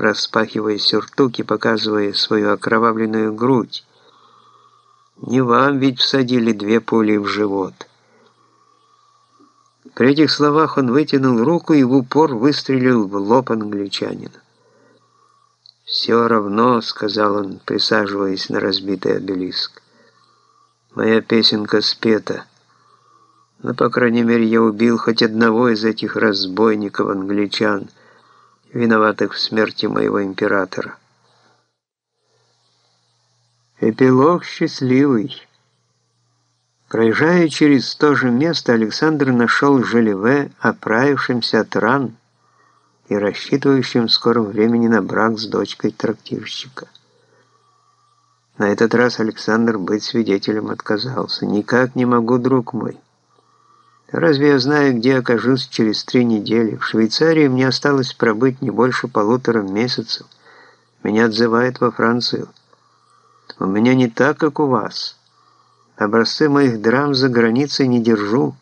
распахивая сюртук и показывая свою окровавленную грудь. «Не вам ведь всадили две пули в живот». При этих словах он вытянул руку и в упор выстрелил в лоб англичанина. «Все равно», — сказал он, присаживаясь на разбитый обелиск. «Моя песенка спета. Но, по крайней мере, я убил хоть одного из этих разбойников-англичан, виноватых в смерти моего императора». Эпилог счастливый. Проезжая через то же место, Александр нашел Желеве, оправившимся от ран, и рассчитывающим в скором времени на брак с дочкой трактирщика. На этот раз Александр быть свидетелем отказался. «Никак не могу, друг мой. Разве я знаю, где окажусь через три недели? В Швейцарии мне осталось пробыть не больше полутора месяцев. Меня отзывают во Францию. У меня не так, как у вас. Образцы моих драм за границей не держу.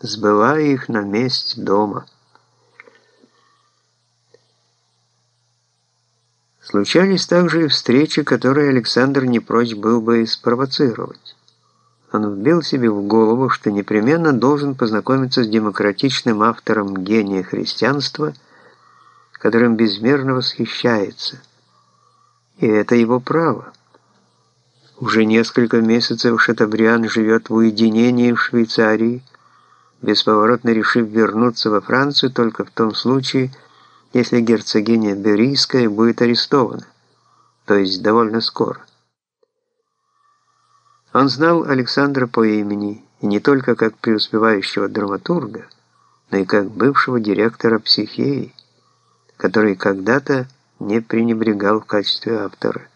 Сбываю их на месте дома». Случались также и встречи, которые Александр не прочь был бы спровоцировать. Он вбил себе в голову, что непременно должен познакомиться с демократичным автором гения христианства, которым безмерно восхищается. И это его право. Уже несколько месяцев Шатабриан живет в уединении в Швейцарии, бесповоротно решив вернуться во Францию только в том случае, если герцогиня Берийская будет арестована, то есть довольно скоро. Он знал Александра по имени, и не только как преуспевающего драматурга, но и как бывшего директора психеи, который когда-то не пренебрегал в качестве автора.